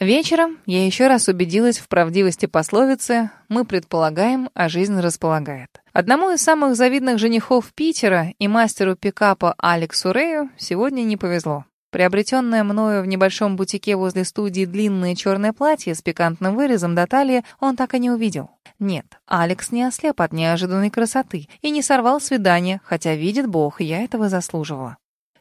Вечером я еще раз убедилась в правдивости пословицы «Мы предполагаем, а жизнь располагает». Одному из самых завидных женихов Питера и мастеру пикапа Алексу Рею сегодня не повезло. Приобретенное мною в небольшом бутике возле студии длинное черное платье с пикантным вырезом до талии он так и не увидел. Нет, Алекс не ослеп от неожиданной красоты и не сорвал свидание, хотя, видит Бог, я этого заслуживала.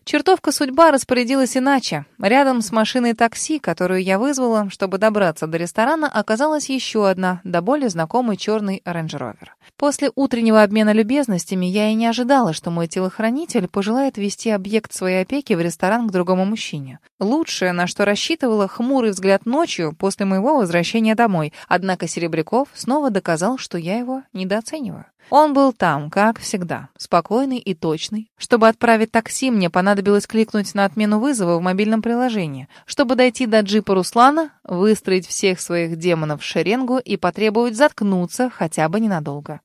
Чертовка судьба распорядилась иначе. Рядом с машиной такси, которую я вызвала, чтобы добраться до ресторана, оказалась еще одна, до более знакомый черный Rover. После утреннего обмена любезностями я и не ожидала, что мой телохранитель пожелает вести объект своей опеки в ресторан к другому мужчине. Лучшее, на что рассчитывала, хмурый взгляд ночью после моего возвращения домой. Однако Серебряков снова доказал, что я его недооцениваю. Он был там, как всегда, спокойный и точный. Чтобы отправить такси, мне понадобилось кликнуть на отмену вызова в мобильном приложении. Чтобы дойти до джипа Руслана, выстроить всех своих демонов в шеренгу и потребовать заткнуться хотя бы ненадолго.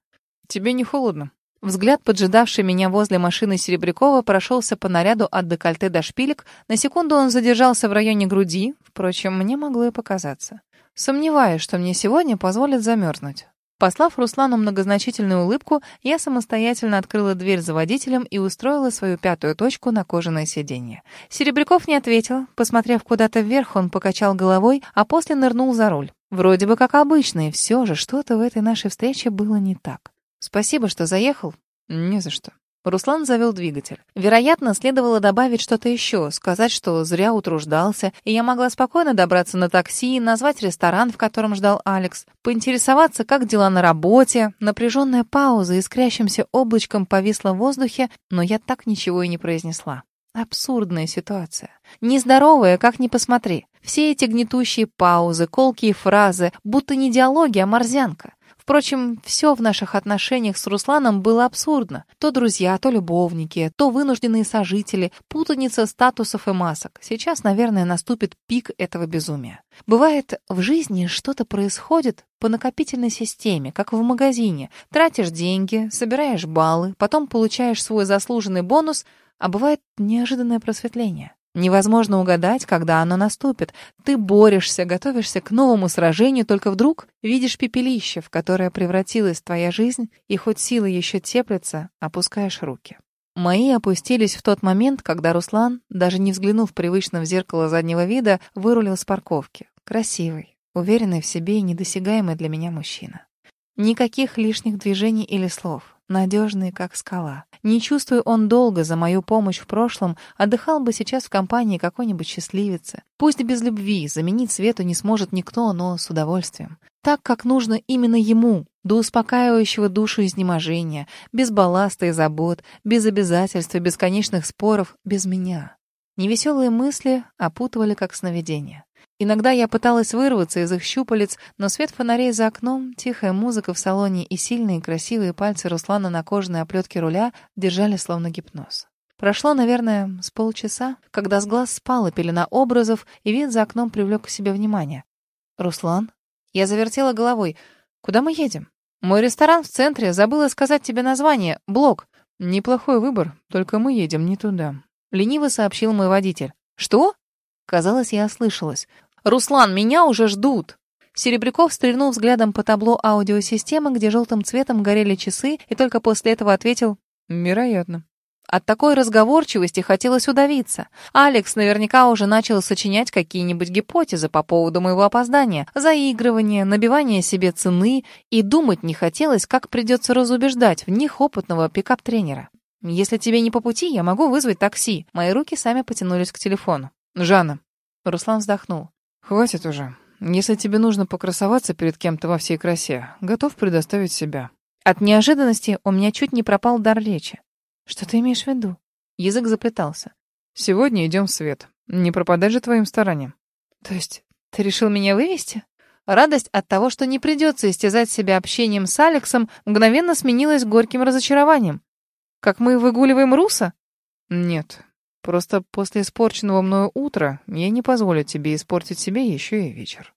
«Тебе не холодно?» Взгляд, поджидавший меня возле машины Серебрякова, прошелся по наряду от декольте до шпилек. На секунду он задержался в районе груди. Впрочем, мне могло и показаться. Сомневаюсь, что мне сегодня позволят замерзнуть. Послав Руслану многозначительную улыбку, я самостоятельно открыла дверь за водителем и устроила свою пятую точку на кожаное сиденье. Серебряков не ответил. Посмотрев куда-то вверх, он покачал головой, а после нырнул за руль. Вроде бы как обычно, и все же что-то в этой нашей встрече было не так. «Спасибо, что заехал». «Не за что». Руслан завел двигатель. Вероятно, следовало добавить что-то еще, сказать, что зря утруждался, и я могла спокойно добраться на такси, назвать ресторан, в котором ждал Алекс, поинтересоваться, как дела на работе. Напряженная пауза искрящимся облачком повисла в воздухе, но я так ничего и не произнесла. Абсурдная ситуация. Нездоровая, как ни посмотри. Все эти гнетущие паузы, колкие фразы, будто не диалоги, а морзянка. Впрочем, все в наших отношениях с Русланом было абсурдно. То друзья, то любовники, то вынужденные сожители, путаница статусов и масок. Сейчас, наверное, наступит пик этого безумия. Бывает, в жизни что-то происходит по накопительной системе, как в магазине. Тратишь деньги, собираешь баллы, потом получаешь свой заслуженный бонус, а бывает неожиданное просветление. Невозможно угадать, когда оно наступит. Ты борешься, готовишься к новому сражению, только вдруг видишь пепелище, в которое превратилась твоя жизнь, и хоть силы еще теплятся, опускаешь руки. Мои опустились в тот момент, когда Руслан, даже не взглянув привычно в зеркало заднего вида, вырулил с парковки. Красивый, уверенный в себе и недосягаемый для меня мужчина. Никаких лишних движений или слов надежный, как скала. Не чувствуя он долго за мою помощь в прошлом, отдыхал бы сейчас в компании какой-нибудь счастливицы. Пусть без любви, заменить Свету не сможет никто, но с удовольствием. Так, как нужно именно ему, до успокаивающего душу изнеможения, без балласта и забот, без обязательств и бесконечных споров, без меня. Невеселые мысли опутывали, как сновидения. Иногда я пыталась вырваться из их щупалец, но свет фонарей за окном, тихая музыка в салоне и сильные красивые пальцы Руслана на кожаной оплетке руля держали словно гипноз. Прошло, наверное, с полчаса, когда с глаз спала пелена образов, и вид за окном привлек к себе внимание. «Руслан?» Я завертела головой. «Куда мы едем?» «Мой ресторан в центре. Забыла сказать тебе название. Блок». «Неплохой выбор, только мы едем не туда», — лениво сообщил мой водитель. «Что?» Казалось, я ослышалась. «Руслан, меня уже ждут!» Серебряков стрельнул взглядом по табло аудиосистемы, где желтым цветом горели часы, и только после этого ответил «Вероятно». От такой разговорчивости хотелось удавиться. Алекс наверняка уже начал сочинять какие-нибудь гипотезы по поводу моего опоздания, заигрывания, набивания себе цены, и думать не хотелось, как придется разубеждать в них опытного пикап-тренера. «Если тебе не по пути, я могу вызвать такси». Мои руки сами потянулись к телефону. «Жанна». Руслан вздохнул. «Хватит уже. Если тебе нужно покрасоваться перед кем-то во всей красе, готов предоставить себя». От неожиданности у меня чуть не пропал дар речи. «Что ты имеешь в виду?» Язык заплетался. «Сегодня идем в свет. Не пропадай же твоим старанием». «То есть ты решил меня вывести?» Радость от того, что не придется истязать себя общением с Алексом, мгновенно сменилась горьким разочарованием. «Как мы выгуливаем Руса?» «Нет, Просто после испорченного мною утра я не позволю тебе испортить себе еще и вечер.